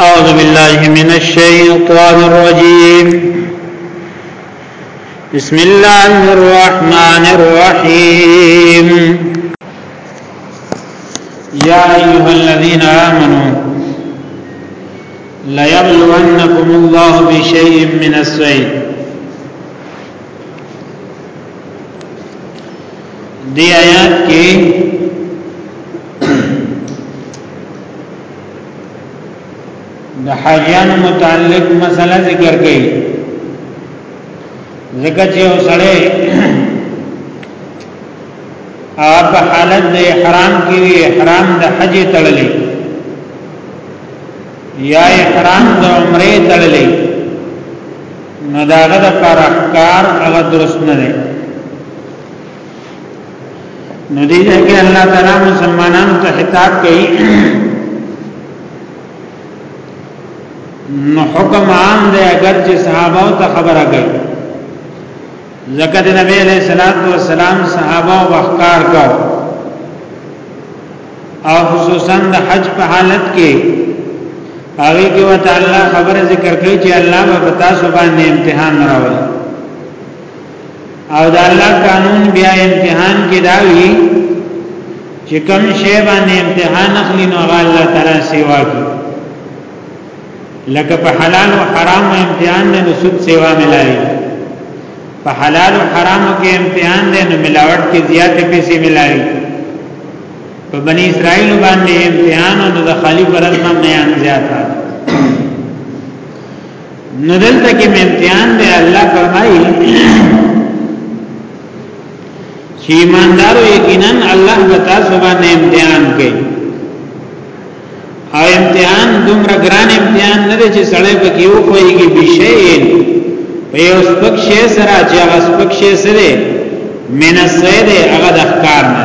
أعوذ بالله من الشيطان الرجيم بسم الله الرحمن الرحيم يا أيها الذين آمنوا ليبلونكم الله بشيء من السيد دي آيات کی د حاجیانو متعلق مسله ذکر کړي ځکه چې اوسړه هغه په حالت د احرام کې وي احرام د حج تړلې یا احرام د عمره تړلې نو داغه د پر احکار هغه درست نه دی نو دې ځای کې الله تعالی مسلمانانو ته خطاب کوي نو حکم عام دی اگر چې صحابه ته خبره کوي زکه د نبی علیہ الصلوۃ والسلام صحابه وقار کو او خصوصا د حج په حالت کې هغه کې وته الله خبره ذکر کوي چې الله به تاسو باندې امتحان راوړي او دا الله قانون بیا امتحان کې داوی چې کوم شی باندې امتحان اخلي نو هغه الله تعالی سیوا کی لکه په حلال او حرام امتحان نه نسب سیوا ملایي په حلال او حرام کې امتحان نه نو ملاوت کې زیات پیسې ملایي په بنی اسرائیل باندې امتحان او د خالی پرځم نه زیات راځي نو دلته کې امتحان دی الله فرمایي چې ایماندارو یقینا الله به تاسو باندې امتحان کوي او امتحان دومره ګران امتحان نه دی چې سړی په کې وخويږي بشین په یو سپک شی سره چې هغه سپک شی سره من السید هغه د ښکار نه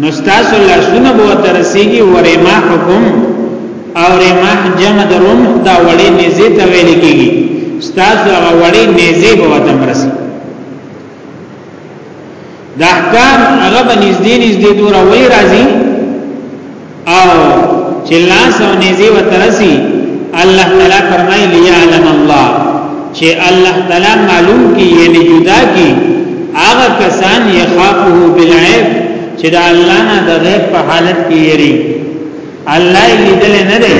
نو تاسو لاسونه به ترسيږي ورما حکم او رما جمع دروم دا وړي نيزه ته ویل کیږي تاسو هغه وړي نيزه به تمرسي دا احکام هغه بنزدې نږدې دور وی راځي او چې لاس او نيزي وترسي الله تعالی فرمایي ليعلم الله چې الله تعالی معلوم کی یعنی جدا کی هغه کسان یخافه بالعیب چې د الله نه د غیب په حالت کې یری الله لیدل نه دی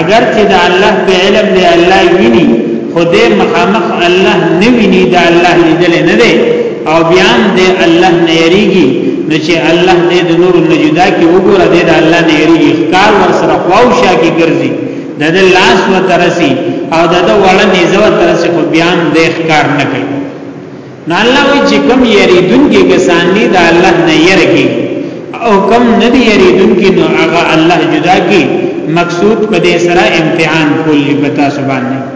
اگر چې د الله په علم دی الله ویني خدای مخامخ الله نه ویني د الله لیدل نه دی او بیا دې الله نه یریږي نو چې الله دې د نور نه جدا کی وګوره دې د الله نه یریږي کار ور سره خواوشا کی ګرځي د دې لاس و ترسي او د دې وړ نه زو ترسي خو بیا دې ښکار نه کوي نو الله وی چې کم یریدون کې کسان دي د الله نه یریږي او کم نه دي یریدون کې نو هغه الله جدا کی مقصود په دې سره امتحان کولی پتا سبحان الله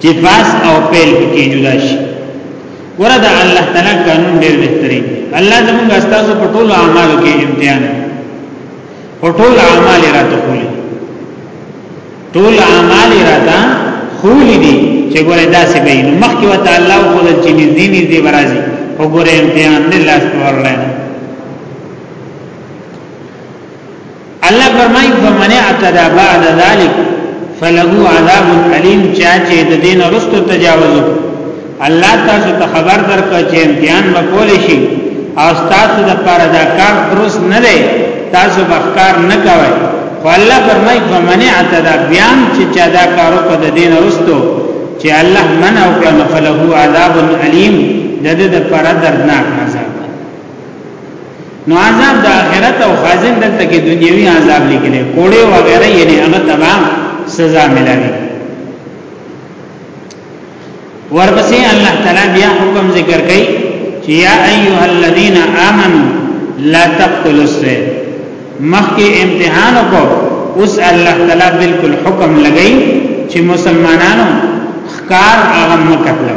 چې باس او پیل کې جدا شي ورته الله تعالی قانون ډېر بهترین دی الله زموږ استاد په ټول اعمالو کې امتحان او ټول اعمال راته خولي ټول اعمال راته خولي دي چې ګوره داسې به نو مخکې وته الله خو د چې نږدې نږدې برازي او ګوره امتحان دې لاس ورلای الله فرمای فمن اعتدى بعد ذلك فله عذاب الیم چا چې د دین رستو تجاوز الله تاسو ته خبر درکړ چې امتحان وکول شي او تاسو د پر دا کار درست نه دی تاسو بخکار نه کوي خو الله فرمای فمن اعتدى بیان چې چا دا کارو په د دین رستو چې الله من او کړه فله عذاب الیم د دې د پر دردناک نو عذاب د آخرت او خازن دلته کې دنیوي عذاب لیکل کوړې و غیره یې نه هغه تبا سزا ملوي ورپسې الله تعالی بیا حکم ذکر کوي چې یا ایها الذین آمنو لا تقتلوا السید مخکې امتحان کو اوس الله تعالی بالکل حکم لګی چې مسلمانانو خکار هغه مکتلو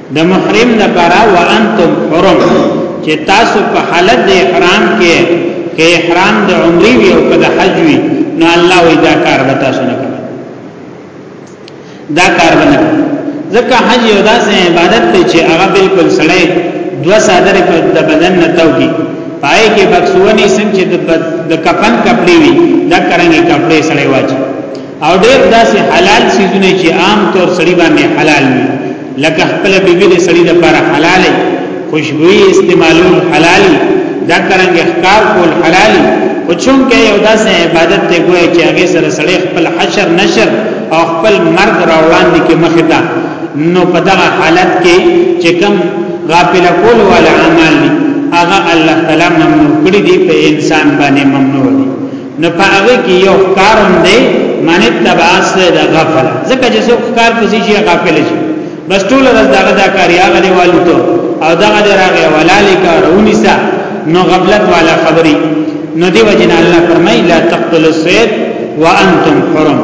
د محرم لپاره وانتم حرم چې تاسو په حالت د احرام کې کې احرام د عمرې وي او د حج وي نو الله وی دا کار به تاسو نه کوي دا کار به نه ځکه حج یو داسې عبادت دی چې هغه بالکل سړی دو صادر په د بدن نه توږي پای کې بکسونی سم چې د کفن کپړې وي دا کرانګي کپړې سړی واچي او ډېر داسې حلال سيزونه چې عام طور سړي باندې حلال وي لکه خپل بیبي د سړي لپاره حلال وي خوشبوئی استعمالول حلال وي دا ترنګ احکار کول حلال وي او چونکه یو داسې عبادت ته ګویا چې هغه سره سړي خپل حشر نشر او خپل مرګ راوړان دي کې مخه ده نو په دغه حالت کې چې کم غافل کول ولا عمل دي هغه الله تعالی ممنوع کړی دی په انسان باندې ممنوع دی نو په هغه کې یو کارون دی من تبع سید غفل ځکه چې څوک کار کوي چې غافل شي بس ټول ورځ دغه دا کاری هغه دی والو ته او دغه دی راغی ولالی کارونی سا نو غفلت والا خبري نو دی وجنا الله فرمای لا تقتل السید وانتم حرم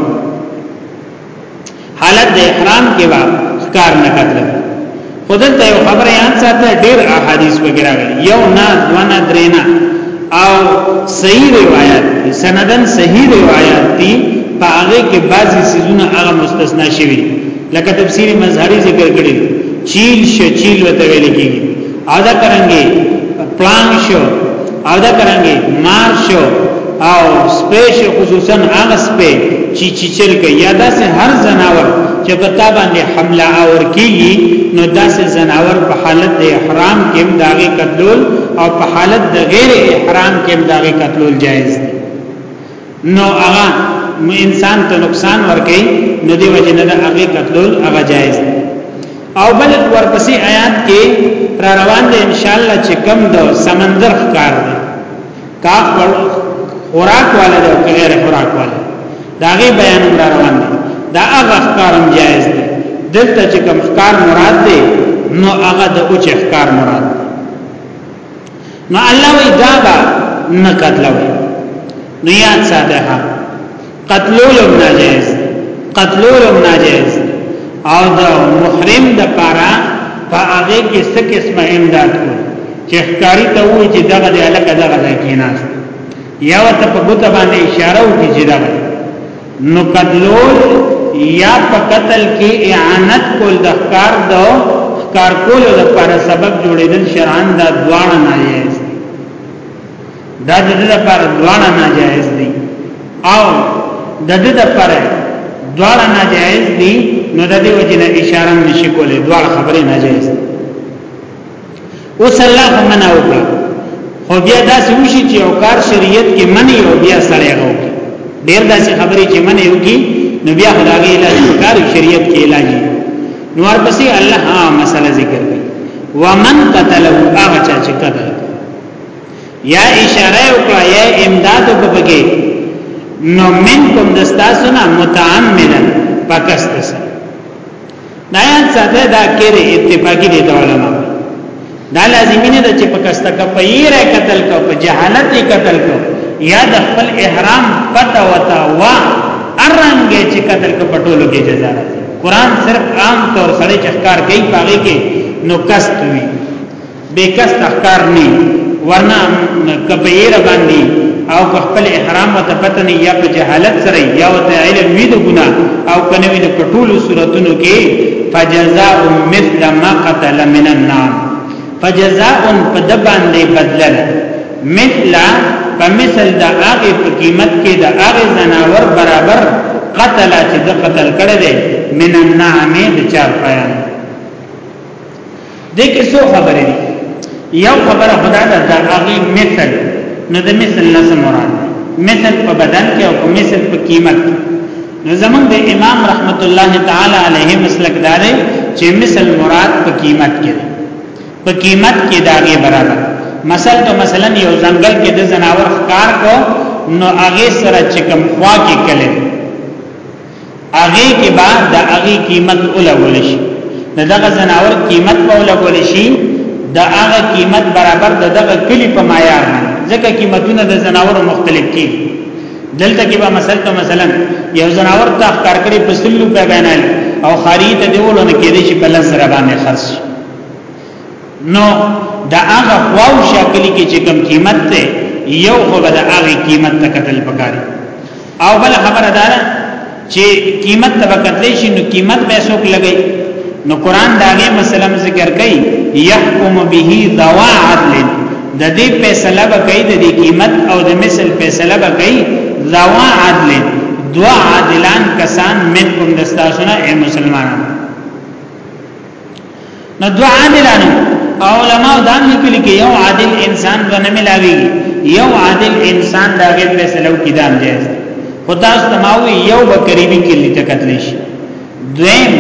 حالت د احرام کې وا ښکار نه کتل خودل ته یو خبره یان ساته ډیر احادیث وغیرہ یو نه دو نه درې نه او صحیح روایت دي سندن صحیح روایت دي په هغه کې بعضی سيزونه هغه مستثنا شوی لکه تفسیر مظهری ذکر کړی چیل شچیل وته ویل کیږي او دا کرنګي پلان شو او دا کرنګي مار شو او سپیش خصوصا هغه سپې چې چیچل کوي یا داسې هر زناور چې په تا باندې حمله اور کیږي نو داسې زناور په حالت د احرام کې داغه قتلول او په حالت د غیر احرام کې داغه قتلول جایز دی نو هغه انسان ته نقصان ورکړي نو دی وجه نه د هغه قتلول هغه جایز او بل ورپسې آیات کې را روان دي ان شاء الله چې کم د سمندر ښکار دي کا خوراک والا دی او غیر خوراک والا داغه بیان را روان دي دا هغه ښکارم جایز دي دلته چې کم ښکار مراد دي نو هغه د اوچ ښکار مراد نو الله وی دا با نه قتلو نو یاد ساته ها قتلولم ناجیز قتلولم ناجیز او د محرم د پارا په هغه کې څه قسمه امداد کو چې ښکاری ته وایي چې دغه د الکه دغه ځای کې ناست یا ته په ګوت باندې اشاره وکړي چې دغه نو قتلول یا په قتل کې اعانت کول د ښکار د ښکار کولو لپاره سبب جوړېدل شرعاً دا دواړه ناجایز دي دا د دې لپاره دواړه ناجایز دي او د دې لپاره دواړه ناجایز دي نو د دې وجنه اشاره نشي کولای دواړه خبرې ناجایز دي اوس الله خو منع وکړه خو بیا داسې وشي چې یو کار شریعت کې منع او بیا سړی غو ډیر داسې خبرې چې منع وکړي نو بیا خدای علاج کار شریعت کې علاج نو ورپسې الله ها مسله ذکر کوي ومن قتله هغه چا چې قتل یا اشاره وکړه یا امداد وکړي نو منکم دستاسنا متعمدا پاکستاسنا دا یاد ساته دا کې د اتفاقی دي علماء دا لازمي نه ده چې په کسته کا په یې را قتل کو په جهالت یې قتل کو یا د خپل احرام پتا وتا وا ارنګ چې قتل کو پټولو کې جزا راځي قران صرف عام طور سره چخکار کوي پاږي کې نو کست وی به کس تخکار نه ورنه کپیره باندې او خپل احرام متپتن یا په جهالت سره یا وت علم وی د ګنا او کنه وی د پټول صورتونو کې فجزاء مثل ما قتل من النعم فجزاء په د باندې بدلل مثل په مثل د هغه په قیمت کې د هغه زناور برابر قتل چې د قتل کړه دې من النعم د چار پیان دې کې څو خبرې دي یو خبره خدا ده دا هغه مثل نو د مثل نه مراد مثل په بدن کې او مثل په قیمت نو زمونږ د امام رحمت الله تعالی علیه مسلک دار چې مثل مراد په قیمت کې په قیمت کې داګه برابر مثل ته مثلا یو ځنګل کې د زناور ښکار کو نو هغه سره چې کم خوا کې کله هغه کې با د هغه قیمت ولګول شي دغه زناور قیمت په ولګول شي د هغه قیمت برابر د دغه کلی په معیار باندې ځکه قیمتونه د زناور مختلف دي دلته کې به مثلا ته مثلا یو زناور ته کار کړی په سلو په بینال او خرید دیولونه کې دي چې په لزر باندې خرڅ نو دا هغه خواو شاکلی کې چې کم قیمت ته یو خو به دا هغه قیمت ته قتل پکاري او بل خبره ده چې قیمت ته قتل شي نو قیمت به څوک لګي نو قران دا هغه مسله ذکر کوي يحكم به ذوا عدل د دې فیصله به کوي د دې قیمت او د مثل فیصله به کوي ذوا عدل دوا عادلان کسان منکم دستاسونه اے مسلمانانو نو دو عادلانو علماء دا لیکلي کې یو عادل انسان به نه ملاوي یو عادل انسان دا غي فیصلو کې دام جائز خدا استماوي یو به قریبي کې لته قتل شي دویم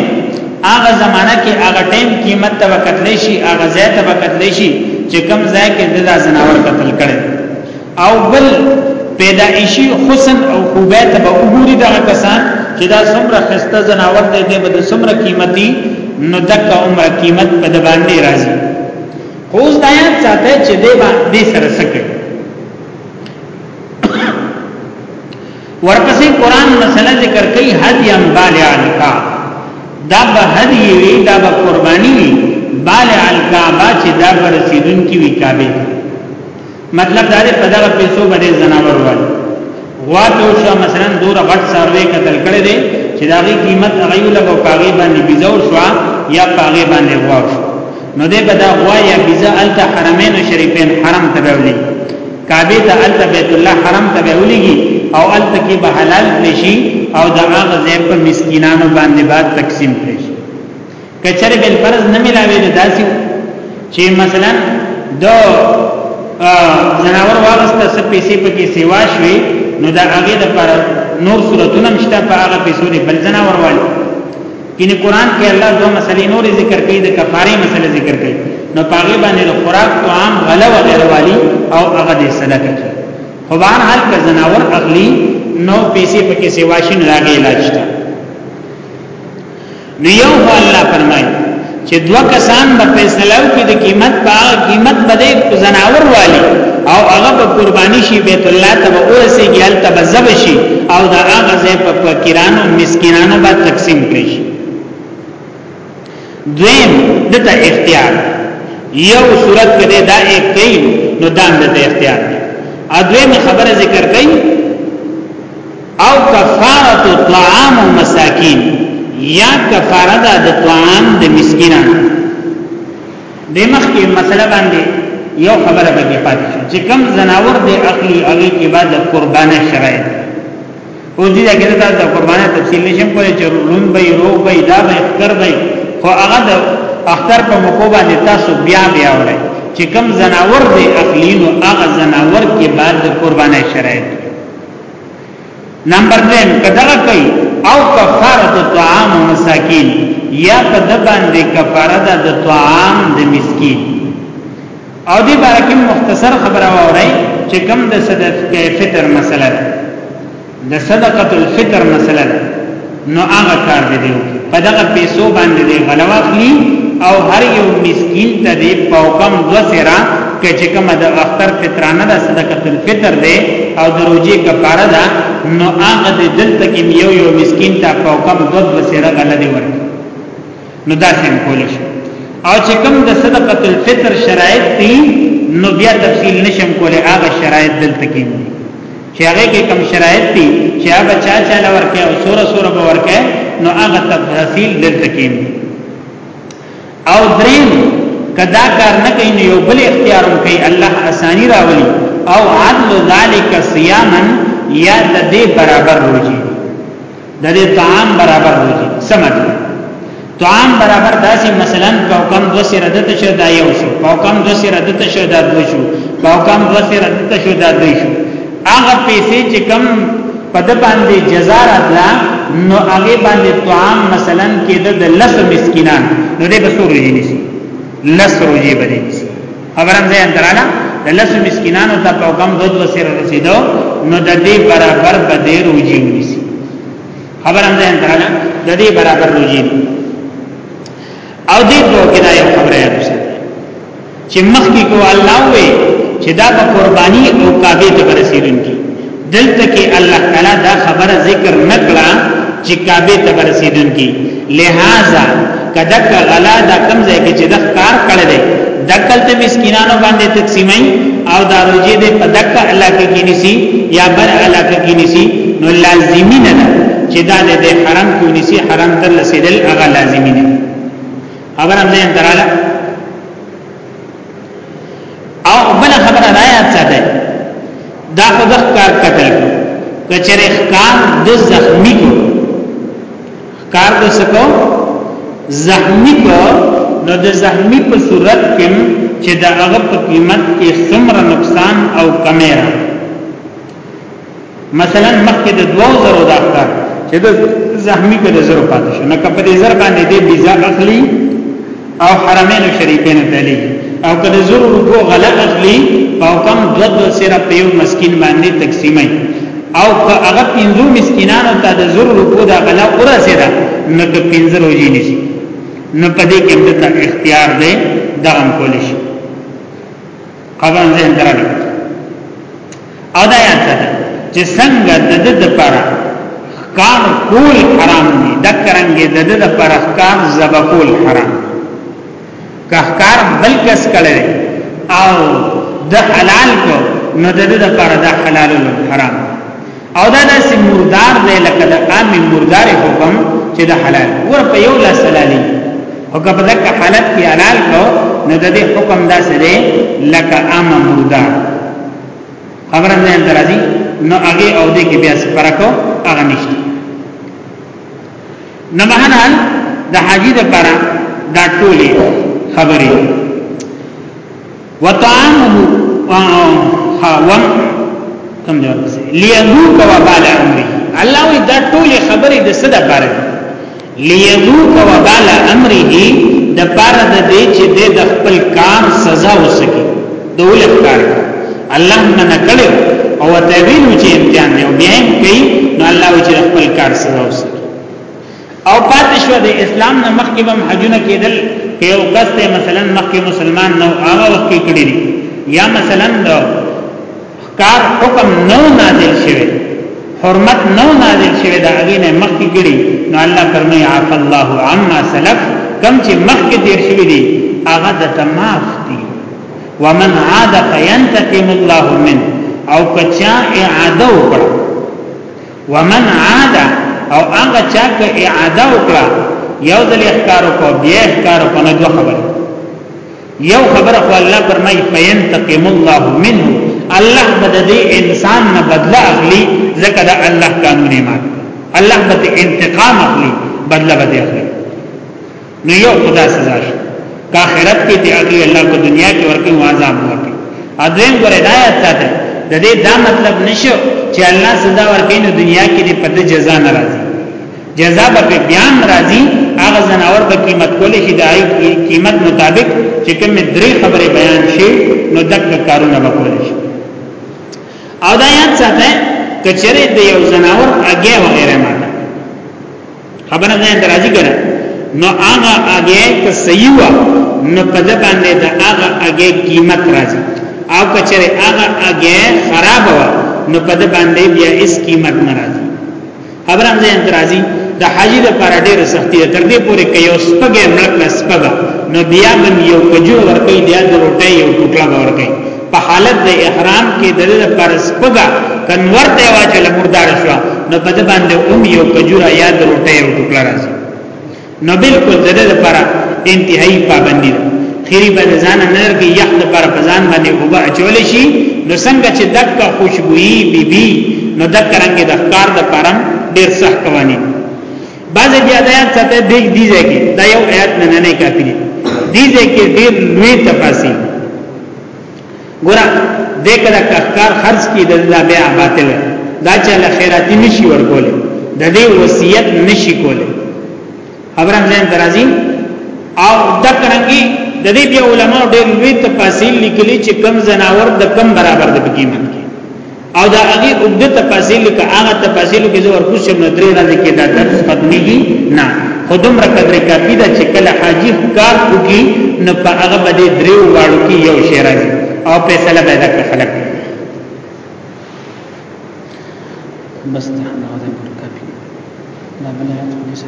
هغه زمانہ کې هغه ټیم قیمت ته قتل شي هغه ځای ته قتل شي چې کم ځای کې د زناور قتل کړي او بل پیدایشي حسن او خوبه ته به وګوري دا کسان چې دا څومره خسته زناور دی دی به څومره قیمتي نو دک عمره قیمت په د باندې راځي اوس دا یاد ساته چې دی به دې سره سکه ورپسې قران مسله ذکر کوي هدی ام بالغ الکا دا به هدی وی دا به قربانی وی بالغ الکا با چې دا ورسیدونکي وی کابه مطلب دا دی په دغه پیسو باندې زناور وای غوا ته شو مثلا دور غټ سروي قتل کړي دي چې داغي قیمت هغه یو لګو کاغي باندې بيزو شو یا کاغي باندې غوا شو نو دې بدا غوا یا بيزه الت حرمین شریفین حرم تبولي کعبه ته الت بیت الله حرم تبوليږي او الت کې به حلال نشي او دا هغه زې په مسکینانو باندې بعد تقسیم کړي کچره بل فرض نه ملاوي د داسې چې مثلا د زناور واغسته څه پیسې پکې سیوا شوي نو دا هغه د پر نور صورتونه مشته په هغه پیسو دی بل زناور والي ان قران کې الله دوه مسلې نور ذکر کوي د کفاره مسلې ذکر کوي نو پاغه باندې د خوراک او عام غله و غیر والی او هغه د صدقه کوي خو بهر حال که زناور اغلی نو پیسې پکې سیوا شي نه راغی علاج ته نو یو هو الله فرمایي چې دوه کسان به فیصله وکړي د قیمت په قیمت باندې زناور والی او هغه په قرباني شي بیت الله ته ورسي ګل ته بزب شي او دا هغه ځای په فقیرانو مسکینانو باندې تقسیم کړي شي دویم دته اختیار یو صورت کې دا یک کوي نو دا دته اختیار دی ا دویم خبره ذکر کوي او کفاره طعام مساکین یا کفاره د طعام د مسکینانو د مخکې مسله باندې یو خبره به پاتې شي چې کم زناور د عقلی هغه کې بعد قربانه شرایط او دې دا کې دا قربانه تفصیل نشم کولای چې لون به روغ به دا به اختر به خو هغه د اختر په موقع باندې تاسو بیا بیا وره چې کم زناور د عقلی نو هغه زناور کې بعد قربانه شرایط نمبر 10 کدغه کوي او کفاره د طعام او مساکین یا په د باندې کفاره ده د طعام د مسکین او دې باره کې مختصر خبره وره چې کوم د صدقه فطر مسله ده د صدقه الفطر مسله ده نو هغه کار دی دی په دغه پیسو باندې دی غلواخلی او هر یو مسکین ته دی پاوکم دو سرا کچه کم د اختر فطرانه د صدقه الفطر دی او د روزي کفاره ده نو هغه د دلته کې یو یو مسکین ته پاوکم دو دو سرا غلدی ورک نو دا سم کول شي او چې کم د صدقه الفطر شرایط دي نو بیا تفصیل نشم کوله هغه شرایط دلته کې چې هغه کې کم شرایط دي چې هغه چا چا لور کې او سوره سوره به ورکه نو هغه تفصیل دلته کې او دریم کدا کار نه کوي نو یو بل اختیار کوي الله اسانی راولي او عدل ذالک صیاما یا د دې برابر روزي د دې طعام برابر وي سمد طعام برابر داسې مثلا په کم دو سره د تشه دا یو شو په کم دو سره د تشه دا دو شو په کم دو سره د تشه دا دو شو هغه پیسې چې کم په د باندې جزا راتلا نو هغه باندې طعام مثلا کې د لس مسکینان نو دې بسور یې نشي لس روزي باندې خبرم ځای اندراله د لس مسکینانو ته په کم دود وسره رسیدو نو د دې برابر به دې روجي ونیسي خبرم ځای اندراله د دې برابر روجي او دې دوه کې دا یو خبره یاد وسه چې مخکې کو الله وې چې دا په قرباني او کعبه ته رسیدونکي دلته کې الله تعالی دا خبره ذکر نکړه چې کعبه ته رسیدونکي لہذا کدک غلا دا کم ځای کې چې د کار کړی دی دکل ته مسکینانو باندې تقسیمای او دا روجي دې په دک علاقه کې نسی یا بر علاقه کې نسی نو لازمی نه ده چې دا دې حرام کو نسی حرام تر رسیدل هغه لازمی نه خبر هم نه دراله او بل خبره دا یاد ساته دا خو د ښکار قتل کو کچره ښکار د زخمی کو ښکار د سکو زخمی کو نو د زخمی په صورت کې چې د هغه په قیمت کې څومره نقصان او کمی راځي مثلا مخکې د 2000 د اخکار چې د زحمی په نظر پاتې شو نه کپه دې زر باندې دې ویزا اخلي او حرمین شریفین ته لې او کله زر روپو غلا اخلي او کم دود سره په یو مسكين باندې تقسیمای او که هغه پنځو مسکینانو ته د زر روپو د غلا ورسه ده نو ته پنځه روزي نشي نو په دې کې د اختیار دی دغه کول شي قبان ذهن درانه او دا یاد ساته چې څنګه د د لپاره کار کول حرام دي دا کرانګي د د لپاره کار زبا کول حرام که کار بل کس کړي او د حلال کو نو د د لپاره د حلال حرام او دا داسې مردار دی لکه د عام مردار حکم چې د حلال ور په یو لاس حلالي او که په دغه حالت کې حلال کو نو د دې حکم داسې دی لکه عام مردار خبره نه درځي نو هغه او دې کې بیا څه فرق او هغه نشته نه مهنال د حاجی د پره دا ټولې خبرې وطعامه وان کم دی ورپسې ليذوق وبال امره الله وی دا ټول خبرې د صدا بار ليذوق وبال امره د بار د دې چې د خپل کار سزا وسکي دوله کار الله نه کړو او ته ویلو چې امتحان دی او بیا یې کوي نو الله وی چې خپل کار سزا وسکي او پاتې شو د اسلام نه مخکې هم حجونه کېدل که یو کس ته مثلا مخکې مسلمان نو هغه وخت کې کړی دي یا مثلا د کار حکم نو نازل شوی حرمت نو نازل شوی دا هغه نه مخکې کړی نو الله فرمایي عف الله عما سلف کم چې مخکې تیر شوی دي هغه د تماف دي ومن عاد فینتقم الله منه او کچا اعاده وکړه ومن عاد او هغه چا که اعاده وکړه یو د احکارو کو بیا احکارو کو نه دوه خبره یو خبره خو الله فرمایي فینتقم الله منه الله بد دې انسان نه بدل اخلي ځکه دا الله قانون یې مات الله بد انتقام اخلي بدل بد اخلي نو یو خدا سزا شو کا خیرت کې ته اخلي الله په دنیا کې ورکه عذاب ورکه اذن ګره دا آیات ساته د دې دا مطلب نشو چې الله سزا ورکې نو دنیا کې دې پته جزا ناراضي جزا به بیا ناراضي هغه زناور به قیمت کولې شي د قیمت مطابق چې کوم درې خبره بیان شي نو دک کارونه به کولې شي او دا یاد ساته کچره د یو زناور اگې وغیرہ ماته خبره نه درازي کړه نو هغه هغه ته صحیح و نو په دې باندې دا هغه هغه قیمت راځي او کچره هغه هغه خراب و نو په دې باندې بیا اس قیمت نه راځي خبره نه درازي د حاجی د پر ډیر سختی ده تر دې پورې کې یو سپګه ملک سپګه نو بیا من یو کجو ورکې بیا د روټي یو ټوکړه ورکې په حالت د احرام کې د دې پر سپګه کنور ته واچې لمردار شو نو په دې باندې اوم یو کجوره یا د روټه یو ټوکړه راځي نو بالکل د دې لپاره انتهایی پابندی ده خیری به ځان نه لري یخ د پر پزان باندې وبا چول شي نو څنګه چې دک خوشبوئی بیبي بی نو دک رنګ د ښکار د پرم ډیر سخت قوانین بعض بیا د آیات سره بیگ دی ځکه دا یو آیات نه نه کافی دی دی ځکه ډیر لوی تفاصیل ګور دې کړه کار خرج کی د الله بیا باطل دا چې له خیراتی نشي ورکول د دې وصیت نشي کول خبره ځین درازي او دا کرانګي د دې بیا علماء ډېر لوی تفاصیل لیکلي چې کم زناور د کم برابر د بقیمت او دا هغه اوږد تفاصیل کې هغه تفاصیل کې زور کوشش نه درې راځي کې دا درس ختميږي نه خودم را قدر کافی دا چې کله حاجی کار وکي نو په هغه باندې دریو واړو کې یو شی راځي او فیصله به دا خلک بس ته نه غواړم کافی دا بل آیات ونیسه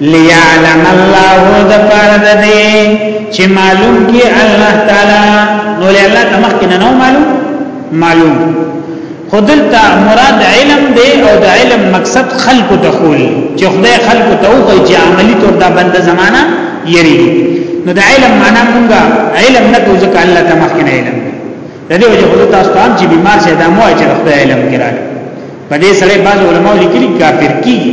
ليعلم الله د پاره د دې چې معلوم کې الله تعالی نو له الله تمخ کې نه نو معلوم معلوم خودلتا مراد علم دی او د علم مقصد خلق دخول چې خدای خلق ته وغي چې عملی تور دا بند زمانہ یری نو د علم معنا مونږه علم نه کو ځکه الله تمخ کې نه علم د دې وجه خدای تاسو ته چې بیمار شه دا مو چې خدای علم کې راغلی په دې سره بعض علماء لیکلي کافر کیږي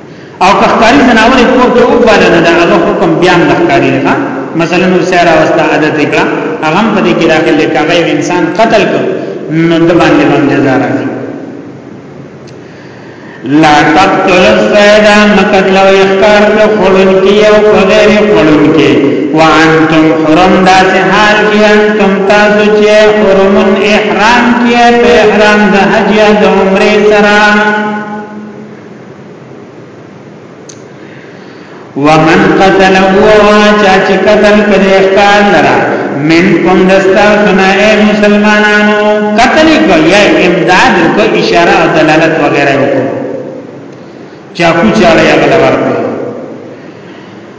او کختاری زناور کور کې او بالا نه دا هغه حکم بیا نه ښکاری نه مثلا نو سیر اوستا عادت کړه هغه په دې کې داخل دی کاغه انسان قتل کړ نو د باندې باندې زارا لا تقتل الصيد مقتل او اخکار کو خلون کی او غیر خلون کی وانتم حرم داس حال کی انتم تاسو چه حرم احرام کی احرام ده حج یا ده عمره سرام ومن قتله واچا چې قتل کړي ښکار لرا من کوم دستا سنائے مسلمانانو قتل کو یا امداد کو اشاره او دلالت وغیرہ وکړو چاکو چاړه یا غلور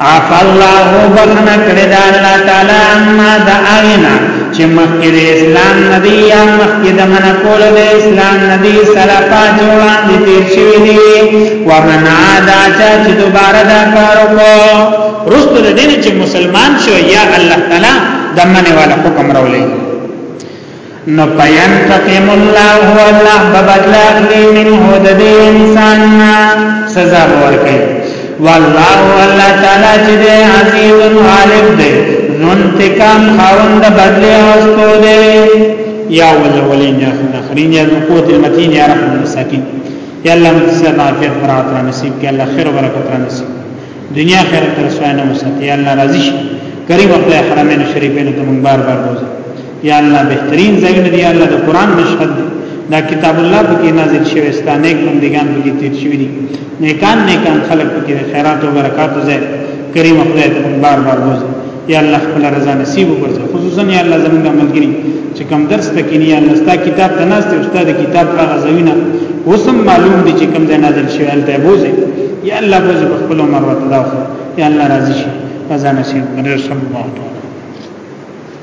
عف الله بخنا کړی دا الله تعالی اما دا اغنا چې مخکې د اسلام نبی یا مخکې د من کول د اسلام نبی سره پات وړاندې تیر شوی دی ومن عادا چې دوباره دا کار وکړو رستو د دین چې مسلمان شو یا الله تعالی د منه والا حکم راولي نو پینتقم الله الله ببدل اخلی منه د دې انسان نه سزا ورکړي والله الله تعالی چې د عزیز غالب دی نو انتقام خاوند بدل اوستو دی یا ولولین یا نخرین یا قوت المتین یا رحم المساکین یا الله متصل عافیت برات را نصیب کې الله خیر او برکت را نصیب دنیا خیر تر سوانه وساتي الله راضي شي کریم خپل حرمین شریفین ته مونږ بار بار بوزي یا الله بهترین ځایونه دی الله د قران مشهد دی دا کتاب الله پکې نازل شوی ستانه بندگان پکې تیر شوی دي نیکان نیکان خلق پکې خیرات او برکات زه کریم خدای ته بار بار وځي یا الله خپل رضا نصیب وکړي خصوصا یا الله زمونږ عملګری چې کوم درس ته کې یا الله ستا کتاب ته ناست او استاد کتاب را غزوینه وسم معلوم دي چې کوم ځای نازل شوی الته بوزي یا الله بوزي خپل عمر وته دا یا الله راضي شي رضا نصیب وکړي صلی الله علیه